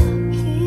Okay.